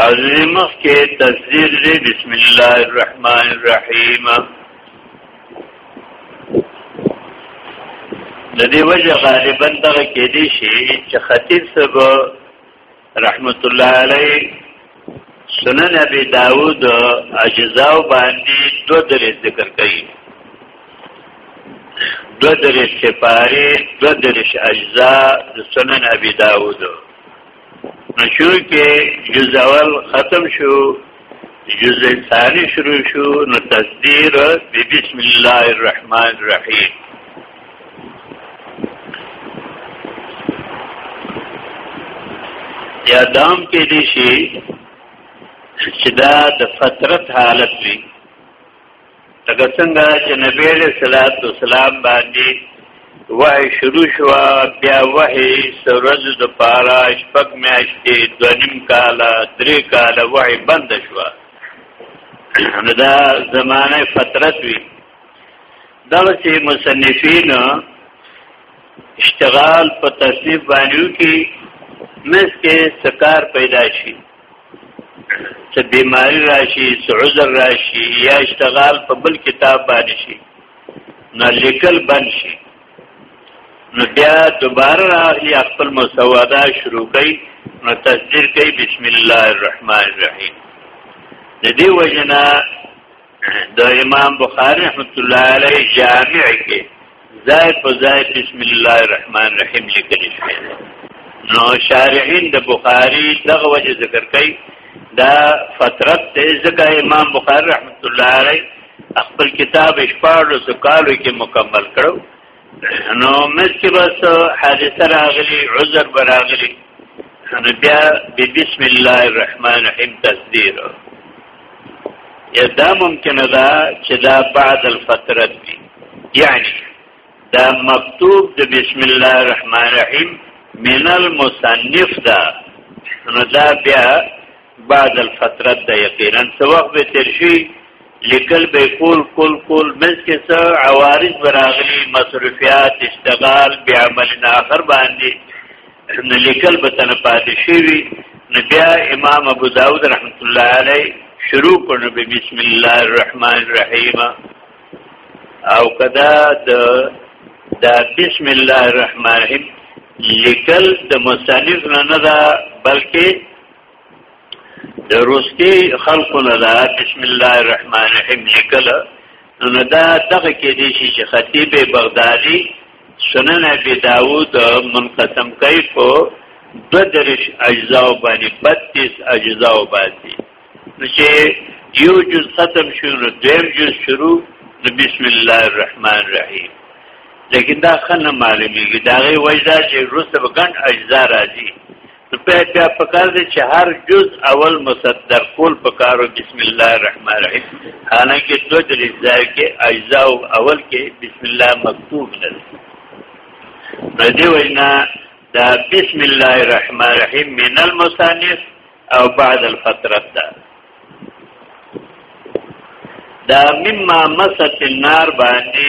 عظیم کې تفسیر دی بسم الله الرحمن الرحیم د دې وجه غالبا دغه کې دی شي چې خطیب سبا رحمت الله علیه سنن ابي داود اجزاء باندې دو درې ذکر کړي دو درې سپاره دو درې اجزاء د سنن ابي داود نشو کې جزء اول ختم شو جزء ثانی شروع شو نو تصدیر بسم الله الرحمن الرحیم یا دام کې دي شي چې دا د فترت حالت وي لکه څنګه چې نبی علیہ الصلوۃ والسلام باندې وحی شروع شو بیا وحی سرز د پارا شپږ میاشتې دونیم کال درې کال وحی بند شو نو دا زمانه فترت وی دا چې مصنفین اشتغال په تصنیف باندې کې مس کې سکار پیدا شي چې بیماری راشي سعوذر راشي یا اشتغال په بل کتاب باندې شي نو لیکل بند شي نو بیا دوباره راغلی خپل مسوده شروع کړي نو تصدیق کوي بسم الله الرحمن الرحیم د دې وجنه د امام بخاری رحمت الله علیه جامع کې ځای په ځای بسم الله الرحمن الرحیم لیکل شوی نو شارحین د بخاری دغه وجه ذکر کوي دا فترت ته ځکه امام بخاری رحمت الله علیه خپل کتاب اشپاړو سو کالو کې مکمل کړو نو مس کې بس حادثه راغلی عذر براغلی نو بیا بسم الله الرحمن الرحیم تصدیر یا دا ممکنه ده چې دا بعد الفترت وي یعنی دا مکتوب د بسم الله الرحمن الرحیم من المصنف دا نو دا بیا بعد الفتره د یقینا څو وخت به تیر شي لیکل به کول کول کول مز کې څه عوارض براغلي مصرفيات اشتغال بیا عمل نه اخر باندې نو لیکل به تن پاتې شي نو بیا امام ابو داود رحمت الله علیه شروع کړو به بسم الله الرحمن الرحیم او کدا د دا بسم الله الرحمن الرحیم لیکل د مصنف نه نه بلکې د روستي خلقو نه دا بسم الله الرحمن الرحیم لیکل نو دا دغه کې دي چې خطیب بغدادي سنن ابي داوود منقسم کوي په بدرش اجزاء باندې 32 اجزاء باندې نو چې یو جز ختم شو نو دیم جز شروع نو بسم الله الرحمن الرحیم لیکن دا خنه معلومیږي دا غي وجدا چې روسته بغن اجزاء راځي په بیا په کار دي چې هر جز اول مصدر کول په کارو بسم الله الرحمن الرحیم حالانکه دو درې ځای کې اجزا او اول کې بسم الله مکتوب نه دی په دې وینا دا بسم الله الرحمن الرحیم من المصنف او بعد الفتره ده دا مما مست النار باندې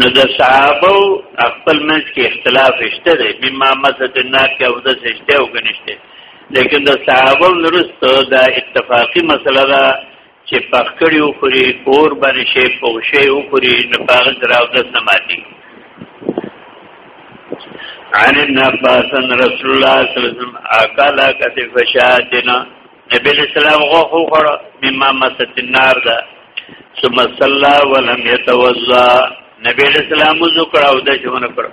نو د صحابه خپل منځ کې اختلاف شته دی مما مسد النار کې او د سشته او غنشته لیکن د صحابه نورستو دا اتفاقی مسله ده چې پخکړی او خوري کور باندې شی پوښي او خوري نه پاغ دراو د سماعتي عن النباس رسول الله صلی الله علیه وسلم اکالا کتف شاتنا نبی اسلام غو خو خړ مما مست النار دا ثم صلى ولم يتوضا نبی اسلام ذکر او د شون کړ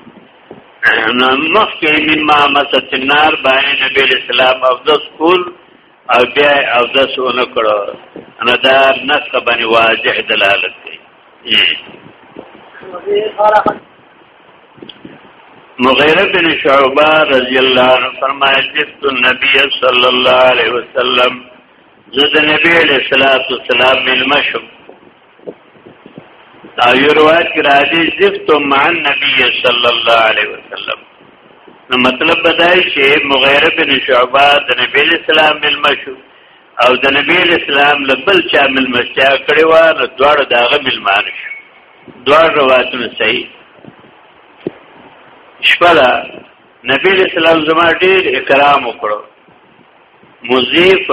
مخکې مما مست النار باندې نبی اسلام او د سکول او بیا او د شون کړ انا دا نص باندې واضح دلالت کوي مغیره بن شعبه رضی الله عنه فرمایي چې النبي صلی الله علیه وسلم زه د نبی علیہ الصلوۃ والسلام ملمشم او یو روایت کې راځي زفت مع النبي صلی الله علیه وسلم نو مطلب بدای چې مغیره بن شعبه د نبی علیہ السلام ملمشو او د نبی علیہ السلام لبل چا ملمشیا کړي و نو دواړه داغه ملمان شو دوار روایتونه صحیح شپلا نبی علیہ السلام زما ډیر اکرام وکړو مضیف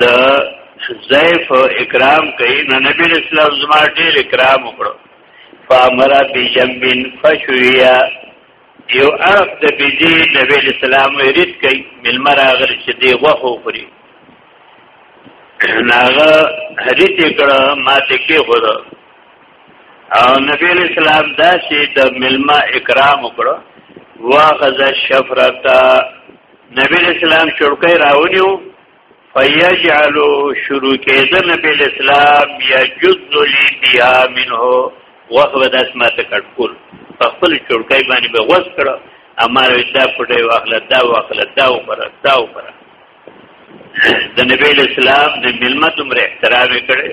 د ضعیف اکرام کوي نو نبی علیہ السلام زما ډیر اکرام وکړو فامر بجنب فشویا یو عرب د بيجي نبی اسلام ورید کوي ملمر اگر چې دی غوخه خوري ناغه حدیث کړه ما ته کې خور او نبی اسلام دا چې د ملما اکرام وکړه واخذ الشفرتا نبی اسلام شړکې راونیو فیجعل شروع کېده نبی اسلام یجذ لی بیا منه وخو د اسما ته کټکول په خپل چړکای باندې به غوس کړه امر دا پټي واخله دا واخله دا وکړه دا وکړه د نبی اسلام د ملمت عمر احترام کړي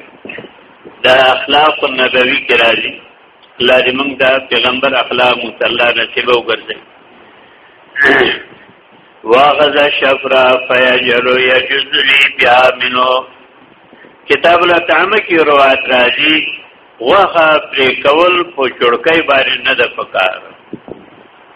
د اخلاق النبوي کې راځي الله دې موږ د پیغمبر اخلاق مصلا نصیب وګرځي واغذ شفرا فیجلو یجز لی بیا منو کتاب الله تعالی کې روایت راځي وها پرې کول په چړکۍ باندې نه د پکار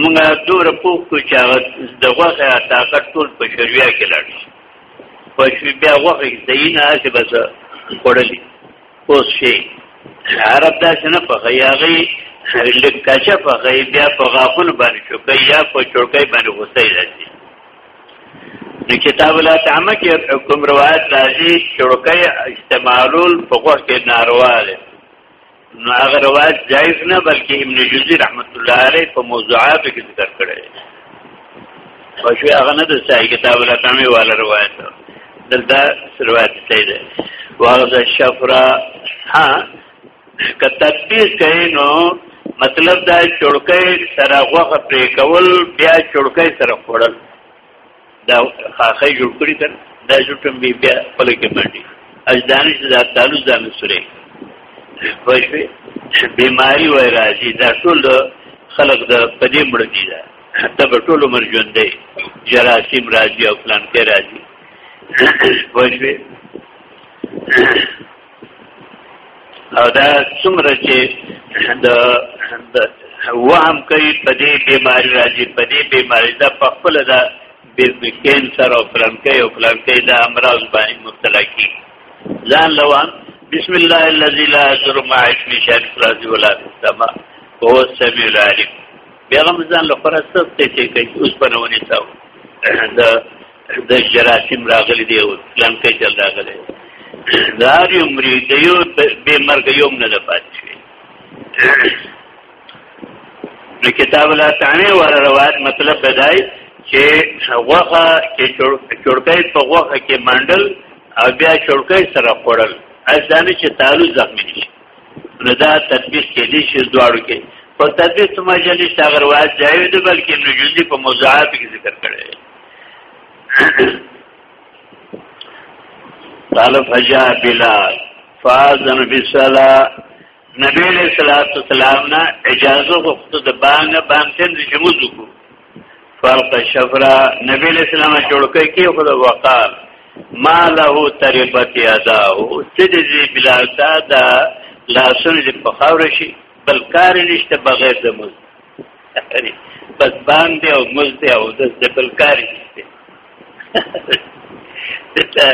موږ دوره پوه کو چې هغه د غوخه طاقت ټول په شرویا کې لړ په شوی بیا غوخه زینه چې بس خړلې اوس شي عرب دا څنګه په غیاغي لږ کچه په غي بیا په غافل باندې شو کوي یا په چړکې باندې غوسه راځي نو کتاب لا تعمه کې کوم روایت راځي چړکې استعمالول په غوخه کې ناروا ده نو هغه روایت جایز نه بلکې ابن جوزی رحمت الله علیه په موضوعاتو کې ذکر کړی او شو هغه نه د صحیح کتاب الاتمی والا روایت دلته روایت صحیح ده واغذ الشفرا ها که تطبیق کوي نو مطلب دا چړکې سره غوخه پرې کول بیا چړکې سره خوړل دا خاخه جوړ کړی کړ دا جوټم بیا بیا پلکه باندې اجدانش دا تعالو ځان سره خوښوي بیماری وای راځي دا ټول خلق د پدې مړ دي دا ته په ټول عمر ژوند دی جراثیم راځي او پلان کې راځي خوښوي او دا څومره چې د وهم کوي په دې بیماری راځي په دې بیماری دا په خپل دا بیربکین سره او پلانکې او پلانکې دا امراض باندې مبتلا کی ځان لوان بسم الله الذي لا يضر مع اسمه شيء في الارض ولا في السماء وهو السميع العليم بیغم ځان له فرصت ته چې کوي اوس په نوونه تاو دا د جراثیم راغلي دی او لنکې چل راغلي دا یو مري د یو به مرګ یوم نه لپات شي نو کتاب لا تانه ور روایت مطلب بدای چې غوخه چې چړکې په غوخه کې منډل او بیا چړکې سره خورل ځان چې تعالو زخمی شي نو دا تطبیق کې دي چې دواړو کې په تطبیق مجلس هغه روایت ځای دی بلکې نجوندي په مزاحات کې ذکر کړي قال فجاء بلال فاذن بالصلاه نبی علیہ الصلوۃ والسلام نا اجازه غوښته د بانګ بانتن د جمود کو فرق شفرا نبی علیہ السلام جوړکې کې خود وقال ما له تربت ادا او چې دې بلال تا دا لاسونه دې په خاور شي بل کار نشته بغیر د مز بس باندې او مزد او د بل کار نشته دته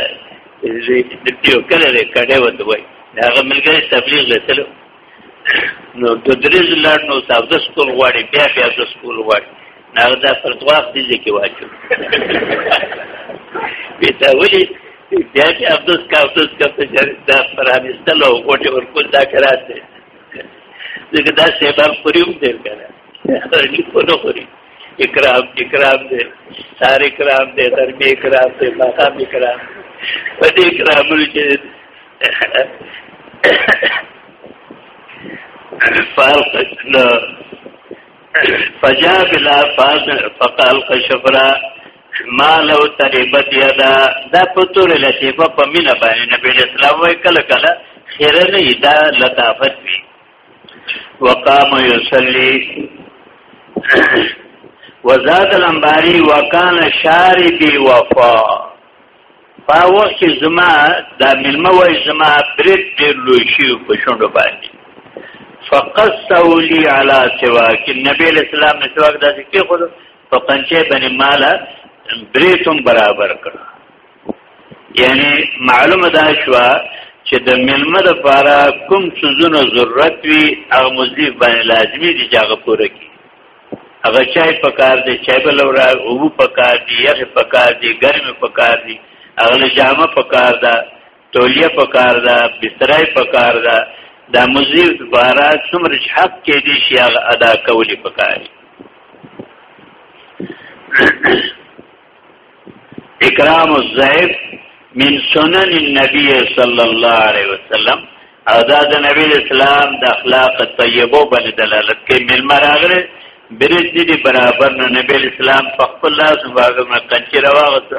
د پیو کله له کډه وته وای هغه ملګری تبلیغ لته نو د درز لړ نو تاسو د سکول غواړي بیا بیا د سکول غواړي نو دا پر دواخ دي چې واچو به تا ولي بیا چې افدس کا افدس کا ته دا پرانستلو کوټه ورکول دا کرات دی دغه دا شیطان پریم دی کنه هغه په نو خوري اکرام اکرام دی سار اکرام دی درمه اکرام دی مقام اکرام په دې اکرام کې فارق فجاء بلا فاز فقال قشفرا ما لو تریبت یدا دا په تور لطیفه په مینه باندې نبی اسلام وای کله کله خیر نه دا لطافت وی وقام یصلی وزاد الانباری وکان شاربی وفا په وخت کې زما دا ملما وای زما برید ډیر لوی شي په شونډو باندې فقصوا لي على سواك النبي الاسلام سواك دا ذکر خو په قنچه باندې مال بریتم برابر کړ یعنی معلومه ده شو چې د ملمه د پاره کوم سوزونه ضرورت وي هغه مزیف باندې لازمی دي چې هغه پوره کړي هغه چای پکار دی چای بل ورا او پکار دی یخ پکار دی ګرم پکار دی هغه جامه پکار ده تولیه په کار ده بسترای په کار ده دا مزیر دوباره څومره حق کې دي شي هغه ادا کولی په کار اکرام الزائب من سنن النبي صلى الله عليه وسلم او دا د نبی اسلام د اخلاق طیبو باندې دلالت کوي مل مراغره برج دې برابر نه نبی اسلام په خپل لاس باغ ما کنچره واغسته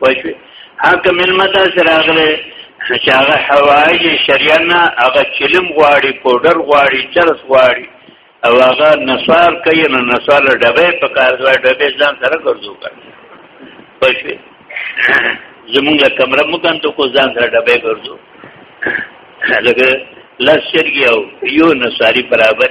وشوي حق من متا سره غلې چې هغه حوایج شریعه نه هغه چلم غواړي پودر غواړي چرس غواړي او هغه نسوار کوي نو نسوار ډبه په کار ځای ډبه ځان سره ګرځو کړ پښې زمونږه کمره مکان ته کو ځان سره ډبه ګرځو لکه لشرګي او یو نسواري برابر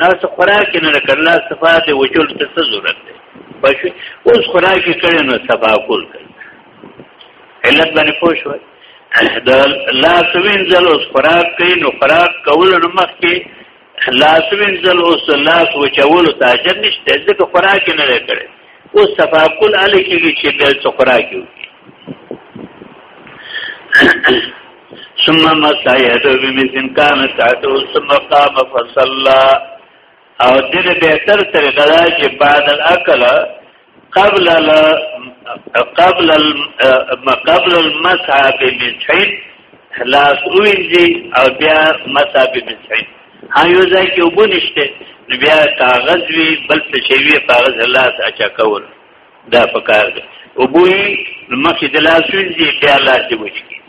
نو څه خوراک نه کړل صفا دې وجول ته څه ضرورت دی پښې اوس خوراک کړي نو صفا کول کړي علت باندې پوه شو دا لاس وینځل اوس خوراک کوي نو خوراک کول نو مخ کې لاس وینځل اوس لاس وچول ته اجر نشته ځکه خوراک نه لري اوس صفا کول اله کېږي چې د خوراک یو ثم مسا یدو بمثل کان تاتو ثم قام فصلا او دې بهتر طریقه دا چې بعد الاکل قبل ال قبل ال قبل المسح بمسحين خلاص وینځي او بیا مسح بمسحين هایو ځای کې وبنشته بیا کاغذ وی بل څه شی وی کاغذ الله اچا کول دا پکار دی او بوی مخې د لاس وینځي بیا لاس دی وچکی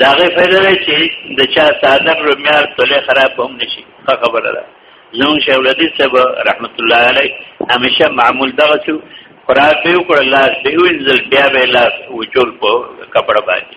دا غي فائدہ دی چې د چا ساده رومیار تله خراب هم نشي خبره ده زمون شیخ الحدیث صاحب رحمت الله علیه همیشه معمول دغه شو قرار به وکړ لاس به وینځل بیا به لاس وچول په کپڑا باندې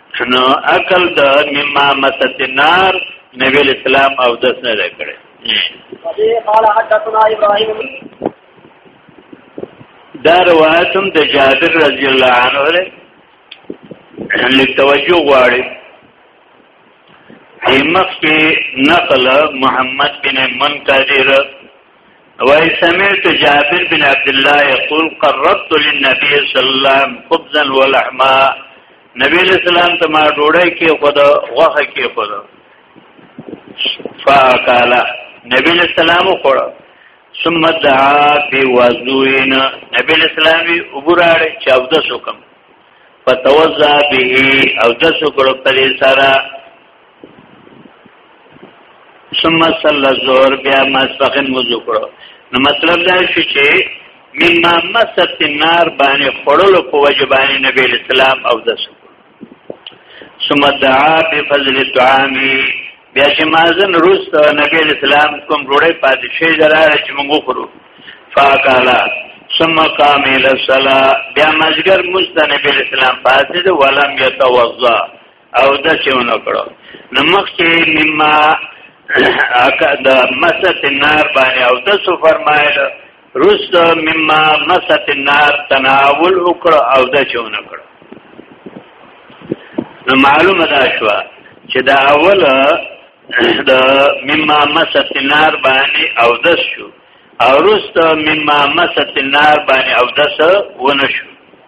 نو عقل د مما مست النار نبی اسلام او دس نه کړي قال حدثنا ابراهيم دا روایتم د جابر رضی الله عنه لري لتوجه غواړي ایمخ کې نقل محمد بن منکدر وای سمعت جابر بن عبد الله يقول قربت للنبي صلى الله عليه وسلم خبزا ولحما نبی اسلام ته ما ډوړی کې خود غوخه کې خود فاکالا نبی اسلام خور ثم دعا بی وضوئن نبی اسلامی عبرار چاود سکم فتوزا به او دسو کړو په دې سره ثم صلى الظهر بیا ماسپخین وضو کړو نو مطلب دا شو چې مما مست النار باندې خړلو په وجه باندې نبی اسلام او د ثم دعا بفضل الطعام بیا چې مازن روس نبی اسلام کوم روړې پاتې شي دراره چې موږ خورو فاقالا ثم قام الى الصلاه بیا مجګر مستنبی اسلام پاتې ولم يتوضا او د چېونو کړو نو مخکې مما اکا د مسط النار باندې او د سو فرمایل رست مما مسط النار تناول وکړو او د چېونو کړو نو معلومه دا شو چې دا اول د مما مسط النار باندې او د شو او رست مما مسط النار باندې او د سو ونه شو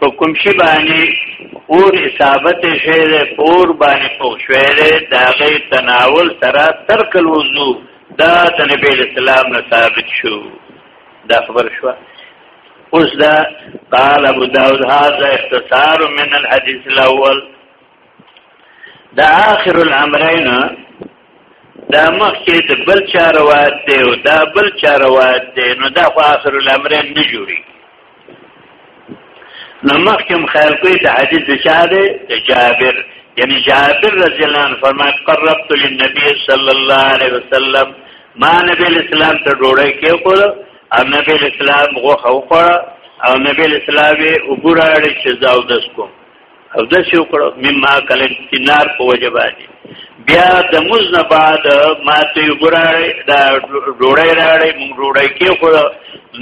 په کوم شي باندې اور اصابت شوی دی اور باندې پوه شوی دی د هغې تناول سره ترک الوضو دا د نبی اسلام نه ثابت شو دا خبر شو اوس دا قال ابو داود هذا اختصار من الحديث الاول دا آخر الامرين دا مخکې د بل چا روایت دی او دا بل چا روایت دی نو دا خو آخر الامرین نه جوړي نو مخکې خیال کوي د حدیث د چا دی د جابر یعنی جابر رضی الله عنه فرمایي قربت للنبي صلی الله علیه وسلم ما نبی اسلام ته ډوړی کې کول او نبی اسلام غوخه وخوړه او نبی اسلام یې وګوراړي چې زاو دس کوم او دا شو کړو مما کلن دینار په وجبانی بیا د موز نه بعد ما ته ګورای دا ډوړی راړی مونږ ډوړی کې خو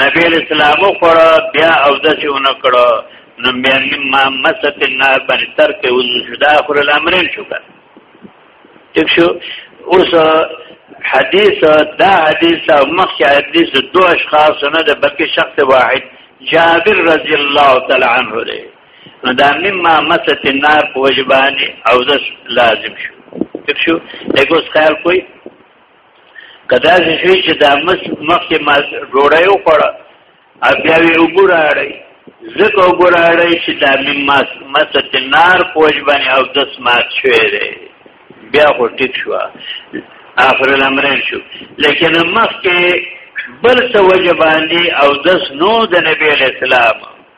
نبی اسلام خو بیا او دا شو نه کړو نو بیا مما مست النار باندې تر کې وځو دا اخر الامرین شو کړ ٹھیک شو اوس حدیث دا حدیث او مخی حدیث دو اشخاص نه د بلکې شخص واحد جابر رضی الله تعالی عنہ دی نو دا مما مست النار په وجبانی او د لازم شو ټیک شو دغه خیال کوئی کدا شي چې دا مس مخکې ما ډوړای او پړه بیا وی وګوراړی زکه وګوراړی چې دا مما مست النار په وجبانی او د سمات شوی دی بیا خو ټیک شو اخر الامر شو لیکن مخکې بل څه وجبانی او دس نو د نبی اسلام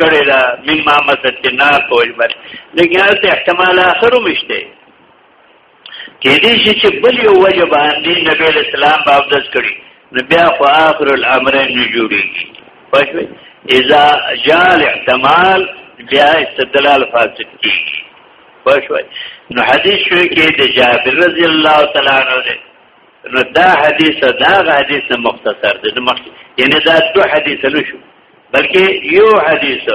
کړی دا مما مسد چې نه کوي بس لکه هلته احتمال آخر هم شته کېدې شي چې بل یو وجه باندې نبی اسلام په عبادت کړي نو بیا خو آخر الامر نه جوړيږي پښوی اذا جاء الاحتمال بیا استدلال فاسد کیږي پښوی نو حدیث شوی کې د جابر رضی الله تعالی عنہ نو دا حدیث دا حدیث مختصر دی نو مخ یعنی دا دو حدیث له شو بلکې یو حدیث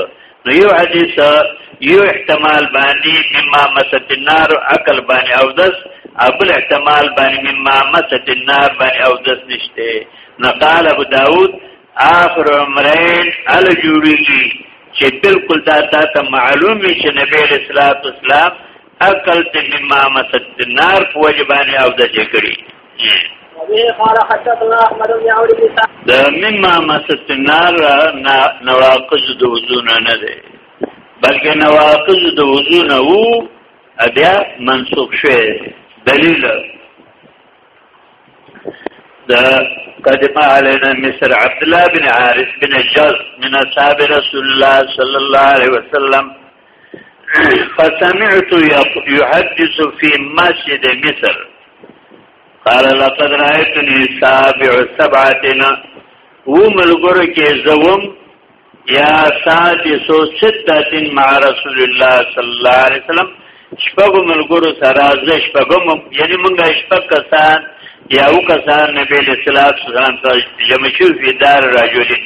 نو یو حدیث یو احتمال باندې مما مست النار عقل باندې او دس ابل احتمال باندې مما مست النار باندې او دس نشته نقال ابو داود آخر عمرین الجوری چې بالکل دا تا ته معلوم وي چې نبی رسول الله اسلام عقل ته مما مست النار په وجبانه او د ذکرې د مما مسد نار نواقض د وضو نه نه دی بلکې نواقض د وضو نه وو بیا منسوخ شوی دلیل د قدم علينا مصر عبد الله بن عارف بن جز من اصحاب رسول الله صلى الله عليه وسلم فسمعت يحدث في مسجد مصر قال لقد رايتني سابع سبعتنا وملګر کې زوم یا سادسو ستاتین مع رسول الله صلی الله علیه وسلم شپږو ملګرو سره ز شپږو یعنی مونږه شپږ کسان یا او کسان نبی له صلوات والسلام سره جمع شو په دار راجولین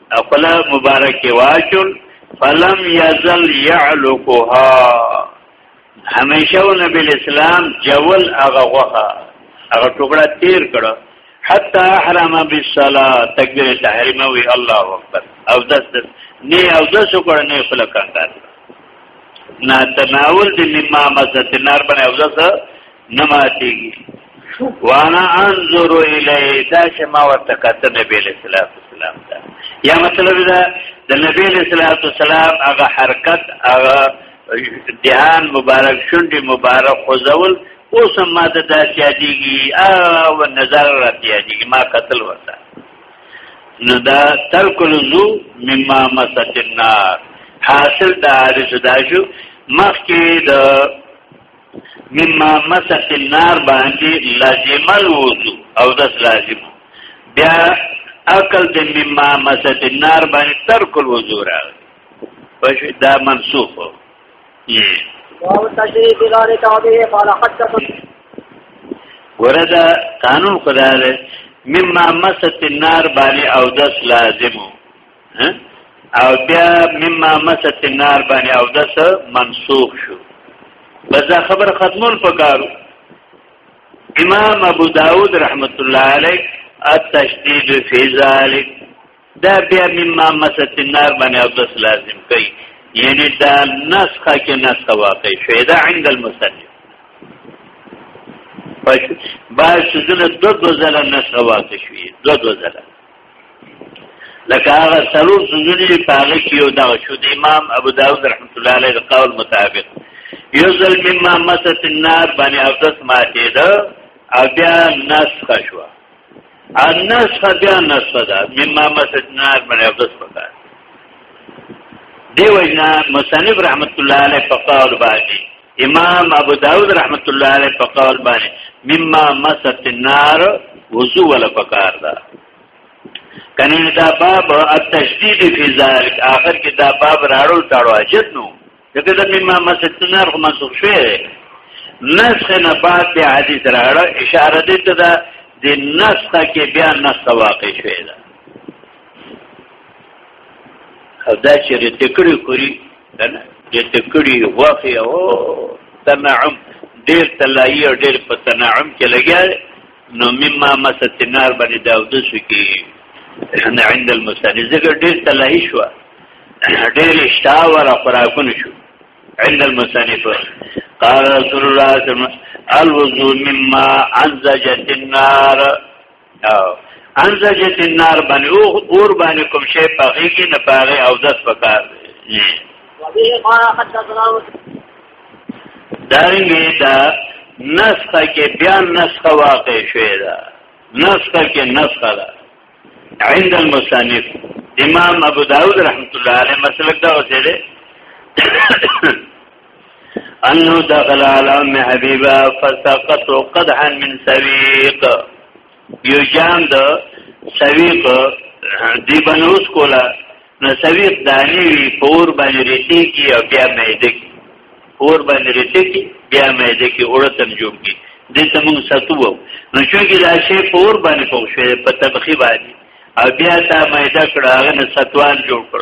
خپل مبارک واچول فلم یزل یعلقها همیشه نبی اسلام جول هغه غوخه هغه ټوکړه تیر کړه حتی احرم بالصلاه تکبیر تحریم وی الله اکبر او دس دس نه او دس کړه نه خپل کاندار نه تناول د مما مزه تنار باندې او دس نه ماتېږي وانا انظر الی دا چې ما ورته کتل نبی علیہ الصلوۃ والسلام دا یا مطلب دا د نبی علیہ الصلوۃ والسلام هغه حرکت هغه دهان مبارک شونډې مبارک خوځول اوس ما د داسې یادېږي او نظر راته یادېږي ما قتل ورته نو دا ترک الوضو مما مسد النار حاصل دا حارس دا شو مخکې د مما مسق النار باندې لازم الوضو او دس لازم بیا عقل د مما مسق النار باندې ترک الوضو راغلی پښ دا منسوخ او تشریف لار تابع قال حتى وردا قانون خدای مما مسط النار باندې او دس لازمو او بیا مما مست النار باندې او دس منسوخ شو بس دا خبر ختمول پکارو امام ابو داود رحمت الله علیه التشدید فی ذلک دا بیا مما مست النار باندې او دس لازم کوي یعنی دا نسخه کې نسخه واقع شوه دا عند المصنف باید سوزونه دو دو زله نسخه واقع شوه دو دو زله لکه هغه سلور سوزونی پاغه کیو دا شو د امام ابو داود رحمت الله علیه د قول مطابق یوزل مما مست النار باندې او دس ماته ده او بیا نسخ شو او نسخ بیا نسخ ده مما مست النار باندې او دس پکار دیو جنا مصنف رحمت الله علیه په قول باندې امام ابو داود رحمت الله علیه په قول باندې مما مست النار وضو ولا پکار دا کنه دا باب التشدید فی ذلک آخر کې دا باب راړو تاړو اجد نو دغه د مما مست النار خو منسوخ شوی نسخ نه بعد به حدیث راړو اشاره دې ته دا د نسخ کې بیا نسخ واقع شوی دا او دا چې رته کړی کړی دنه د تکړی غوخه او تنعم ډیر تلای او ډیر په تنعم کې لګیا نو مما مست نار باندې دا د شو کې نه عند المسند زګر ډیر تلای شو ډیر اشتها ور خوراکونه شو عند المصنف قال رسول الله صلی الله علیه وسلم الوضوء مما عزجت النار انزجت النار باندې او اور باندې کوم شی پاږي کې نه پاږي او داس پکار دی دارنګه دا نسخه کې بیا نسخه واقع شوې ده نسخه کې نسخه ده عند المصنف امام ابو داود رحمت الله علیه مسلک دا وسیله انه دخل على ام حبيبه فسقط قدحا من سويق یو جام د سويق دی بنوس کولا نو سويق دانی وی پور باندې ریتی کی او بیا مېد کی پور باندې ریتی کی بیا مېد کی اورتم جوړ کی دې تمون ساتو نو چې کی دا شی پور باندې پوه شوی په تبخی باندې او بیا تا مېد کړه هغه ساتوان جوړ کړ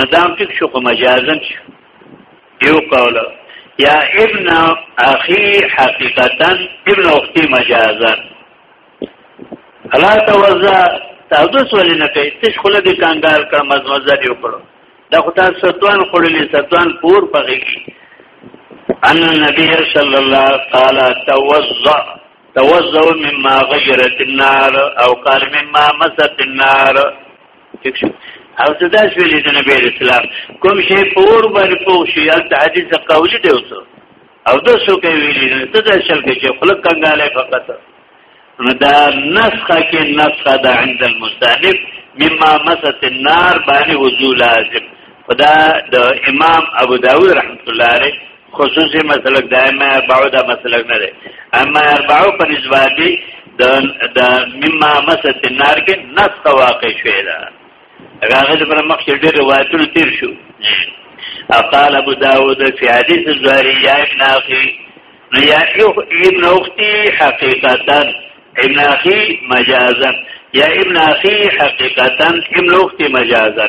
ندام ټیک شو کوم اجازه یو قول یا ابن اخی حقیقتا ابن اختی مجازا الا توزا تاسو ولې نه کوي تش خله دي کانګار کړ مزمزه دی وکړو دا خو تاسو ستوان خړلې ستوان پور پغېږي ان نبی صلی الله تعالی توزا توزا مما غیرت النار او قال مما مست النار ٹھیک شو او څه دا شویلې د نبی اسلام کوم شی په اور باندې پوه شي ال حدیث قولی دی اوسه او د څو کې ویلې ته دا شل کې چې خلق کنګاله فقط نو دا نسخه کې نسخه ده عند المصنف مما مست النار باندې وجو لازم خدا د امام ابو داود رحمت الله علیه خصوصي مسلک د ائمه اربعو دا مسلک نه دی ائمه اربعو په نسبت دی د مما مسد النار کې نسخ واقع شوی دا هغه پر مخ کې ډېر روایتونه تیر شو اقال ابو داود فی حدیث زهری یا ابن اخی نو یا ابن اختی حقیقتا ابن اخی مجازا یا ابن اخی حقیقتا ابن اختی مجازا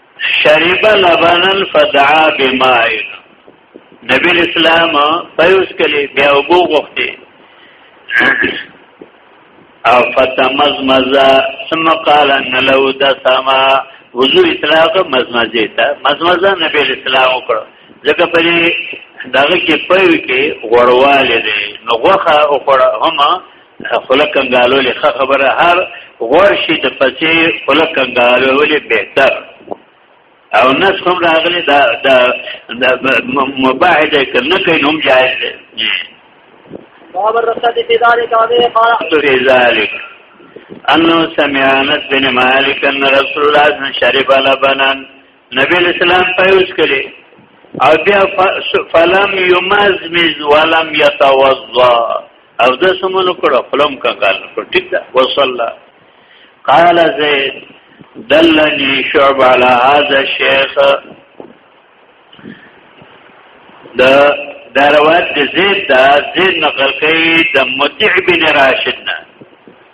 شرب لبنا فدعا بماء نبی اسلام پيوس کلی بیا وګو غوښتي او فتمزمز ثم قال ان لو دسما وضو اطلاق مزمزه تا مزمزه نبی اسلام وکړ ځکه په دې دغه کې پيو کې غړواله دي نو غوخه او خړه هما خله کنګالول ښه خبره هر غور شي د پچې خله کنګالول بهتر او نس هم راغلی دا د مباح دی که نه کوي هم جایز دی باب الرخصة في ذلك أبي قال في ذلك أنه سمع أنس بن مالك أن رسول الله شرب لبنا نبی اسلام پیوس کړي او بیا فلم یمزمز ولم یتوضا او د سمول کړه فلم کنګال کړ ټیک ده وصلا قال زید دلنی شعب علی هذا الشیخ د دروات د زید دا زید نقل کوي د متع بن راشد نه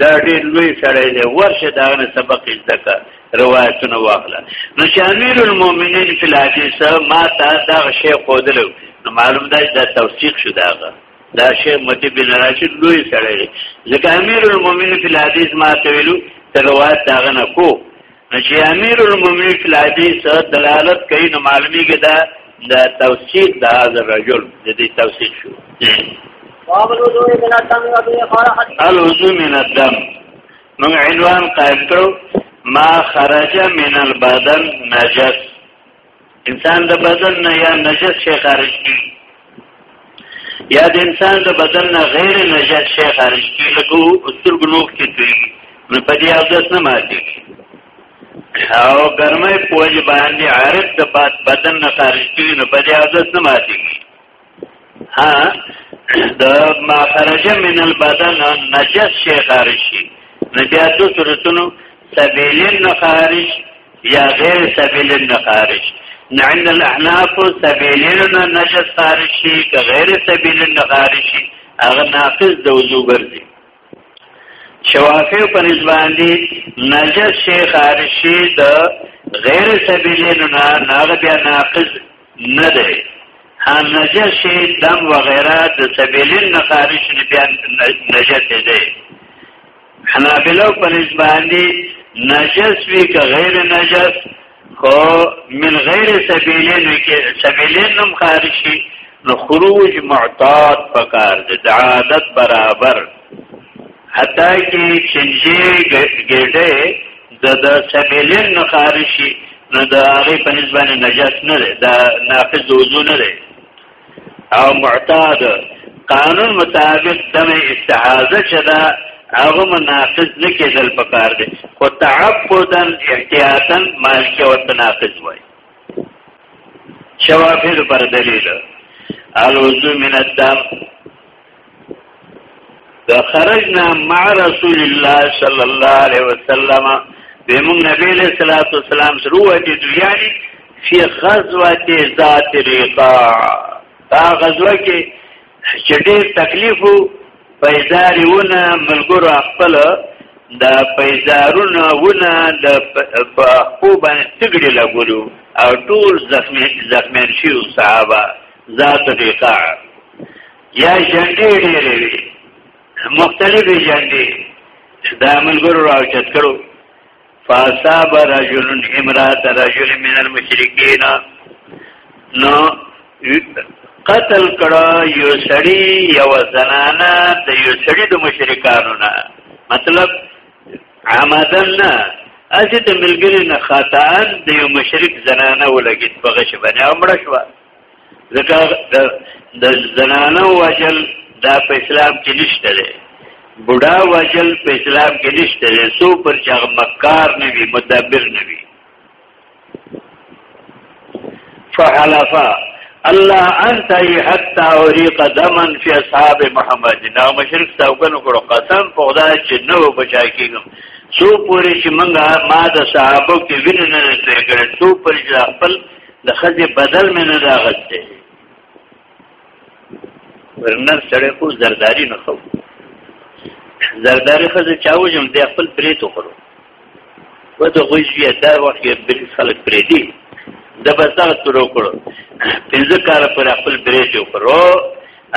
دا ډېر لوی سړی دی ورشه دا نه سبق زده کا روایتونه واخله نو شامل المؤمنین فی الحدیث ما تا دا شی خودلو نو معلوم دی دا توثیق شو داغه دا شی مدی بن راشد لوی سړی دی ځکه امیر المؤمنین فی الحدیث ما ته ویلو ته روایت داغه نه کو چې امیر المؤمنین فی الحدیث دلالت کوي نو معلومیږي دا د توصیف د هاذ الرجل د دې توصیف شو باب الوضوء من الدم الوضوء من الدم موږ عنوان قائم کړو ما خرج من البدن نجس انسان د بدن نه یا نجس شي خارج کی یا د انسان د بدن نه غیر نجس شي خارج کی لکه استر ګنوخ کې دی نو په دې عادت نه ماتي او ګرمه پوج باندې عارف د بدن نه خارج کی نو په دې عادت نه ماتي ها د ما خرج من البدن نجس شي خارج شي نو بیا د صورتونو سبیلین نه خارج یا غیر سبیلین نه خارج نه عند الاحناف سبیلین نه نجس خارج شي که غیر سبیلین نه خارج شي هغه ناقض د وضو ګرځي شوافی په نسبان دي نجس شي خارج شي د غیر سبیلین نه هغه بیا ناقض نه دی ها نجس دم وغیرہ د سبیلین نه خارج نه بیا نجس دی حنابلو په نسباندی نجس وی که غیر نجس خو من غیر سبیلین وی که سبیلین نم خارج شي نو خروج معتاد پکار دی د عادت برابر حتی کې چنجي ګډه د د سبیلین نه خارج شي نو دا هغه په نسبت نجس نه ده دا ناقض وضو نه ده او معتاد قانون مطابق دم استعاذه شدا هغه مناقض نه کېدل پکار دي خو تعبدن احتیاطا مالکی او تناقض وای شوافر پر دلیل الوضو من الدم دا خرجنا مع رسول الله صلی الله علیه وسلم به موږ نبی له صلوات و سلام سره وته یعنی فی غزوه ذات ریقا دا غزوه کې چې ډېر تکلیف پیدارونه ملګرو خپل د پیدارونه ونه د په خو باندې تګړي لګولو او ټول زخمی زخمیان شي صحابه ذات بیقاع یا جنډې ډېرې وي مختلفې جنډې دا ملګرو راوچت کړو فاصاب رجل امرات رجل من المشرکین نو قتل کړه یو سړی یو زنانا د یو سړی د مشرکانو نه مطلب عمدن نه اسی د ملګری نه خاطان د یو مشرک زنانه ولګید په غش باندې امړ شو ځکه د زنانو وجل دا په اسلام کې نشته دی بوډا وجل په اسلام کې نشته دی سو پر چا مکار نه وي مدبر نه وي فحلفا الله انت حتا اوريق دمن في اصحاب محمد دا مشرک تاوګن کړو قسم په خدای چې نو بچا کیږم سو پوری چې منګه ما د صحابه کې ویننه نه کړې سو پر خپل د خځې بدل مې نه دا غسته ورنر سره کو زرداری نه خو زرداری خځه چاو جم د خپل پرې تو خورو و د غوښیا دا وخت کې بل خلک پرې دي د بازار تر وکړو پنځه کال پر خپل پرې تو خورو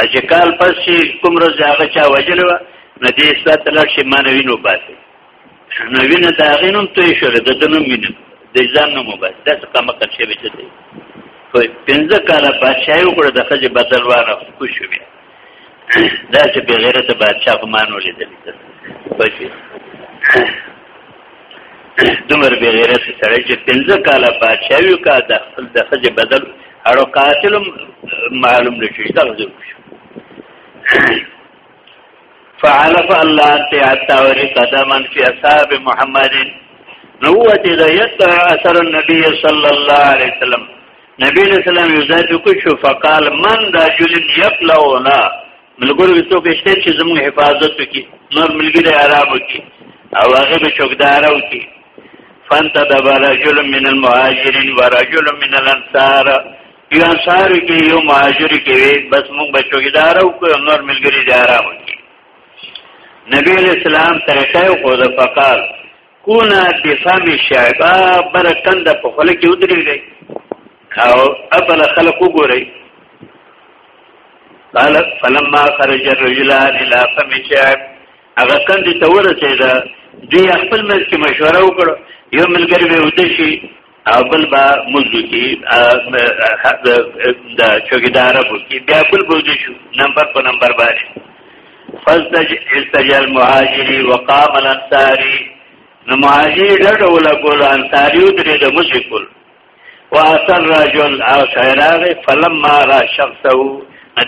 اجکال پس کوم روز هغه چا وجلو ندی سات لړ شي مانوینو باسي نو وینه دا غینم توی شو د دنم وینه د ځان نو مبه داس کما کړ شي به ته په پنځه کاله بادشاہي وکړه د خځه بدل واره خوش شو بیا دا چې به غیرت بادشاہ په مانو لیدل بچي دمر به غیرت سره چې پنځه کاله بادشاہي وکړه د خپل د خځه بدل اړو قاتلم معلوم نشي دا ځو فعلف الله تعالی قدما فی اصحاب محمد نووت اذا يتبع اثر النبي صلى الله عليه وسلم نبی علیہ السلام یو ځای کې شو فقال من رجل یبلغنا ملګرو یو څوک شته چې زموږ حفاظت وکړي نور ملګری عربو کې او هغه به چوکدارو کې فانت دبر رجل من المهاجرين ورجل من الانصار یو انصار کې یو مهاجر کې وي بس موږ بچو کې دار او کو نور ملګری دار او نبی اسلام طریقه او خود فقال کونا بفم شعبا برکند په خل کې ودرېږي او ابل خلق وګوري قال فلما خرج الرجلان الى فم شعب هغه کند ته ورسېده دوی خپل مل کې مشوره وکړه یو ملګری به ودشي او بل با مزو کې د چوکیدار بو کې بیا بل بوج شو نمبر په نمبر باندې فاستج استجل مهاجری وقام الانصاری نو مهاجری ډډه ولا کول انصاری درې د مزو کول واثر رجل او شعراغ فلما را شخصه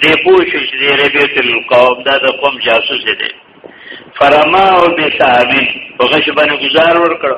دې پوښ چې دې ربيت القوم دا د قوم جاسوس دي فرما او بسامي په غش باندې گزار ور کړو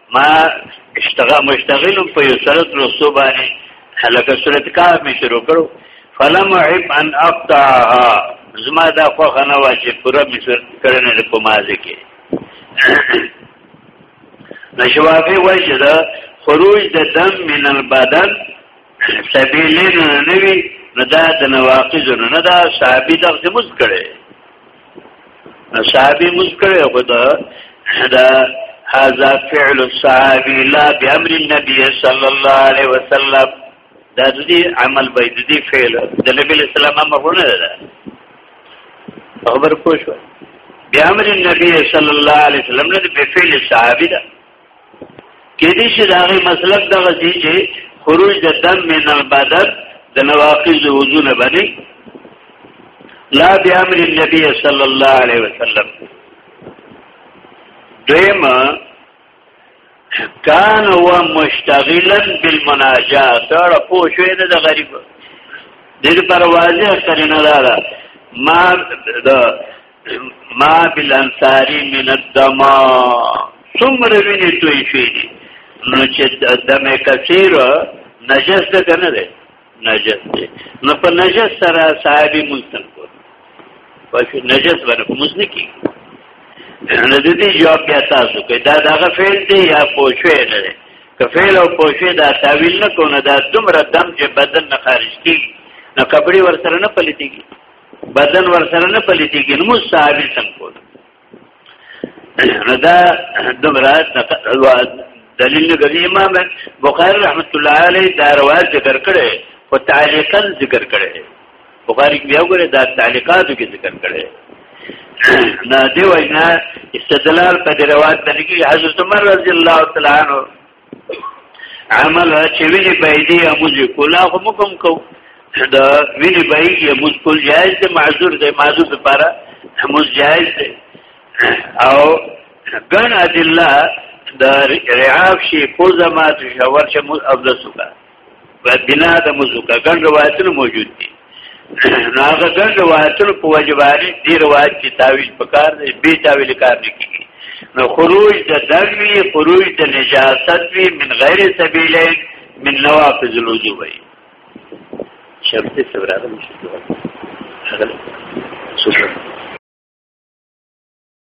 ما اشتغل مشتغل په یو سره تر سو باندې هلکه صورت کار می شروع کړو فلم عب ان اقطعها زما دا خو غنه وا چې پوره می صورت کړنه په مازه کې نشوافی وای چې دا خروج د دم من البدن سبیلین نوی ندا د نواقض نه دا صحابي دغه مز کړي صحابي مشکره خو دا دا هاذا فعل الصحابي لا بامر النبي صلى الله عليه وسلم دا دې عمل به دې فعل د نبی اسلام امر نه ده خبر پوه شو بامر النبي صلى الله عليه وسلم نه به فعل صحابي ده کې دې شي دا غي مسلک دا غزي چې خروج د دم من البدن د نواقض وضو نه بني لا بامر النبي صلى الله عليه وسلم دیمه کان هو مشتغلا بالمناجات تر پو شوې نه د غریب دې پر واضح کړنه دا ما د ما بالانصاری من الدما څومره ویني توی شي نو چې دمه کثیر نجس ده کنه ده نجس ده نو په نجس سره صحابي ملتن کو پښې نجس باندې کومس نه کی نه د دې جواب بیا تاسو کې دا دغه فعل دی یا پوښې نه ده که فعل او پوښې دا تعویل نه کو نه دا دومره دم چې بدن نه خارج کی نو کپڑے ور سره نه پلیتیږي بدن ور سره نه پلیتی کې نو مستحبی څنګه کول نو دا دمرا دلیل نه غوي امام بخاری رحمت الله علیه دا روایت ذکر کړي او تعلیقا ذکر کړي بخاری بیا وګوره دا تعلیقاتو کې ذکر کړي نه دی وینا استدلال په روایت باندې حضرت عمر رضی الله تعالی عنہ عمل چې ویلي بایدي یا موږ کولا خو موږ هم کو دا ویلي بایدي یا موږ کول جایز دی معذور دی معذور لپاره موږ جایز دی او ګڼ ادله د رعاب شي پوزمات شاور شمول او د سوګه په بنا د مزوکه ګڼ روایتونه موجود دي نو هغه ګڼ روایتونه په وجباري دي روایت کې تاویل پکار دی به تاویل کار نه کیږي نو خروج د دم وی خروج د نجاست وی من غیر سبیلین من نوافذ الوجو وی شرط سبراغه مشکل هغه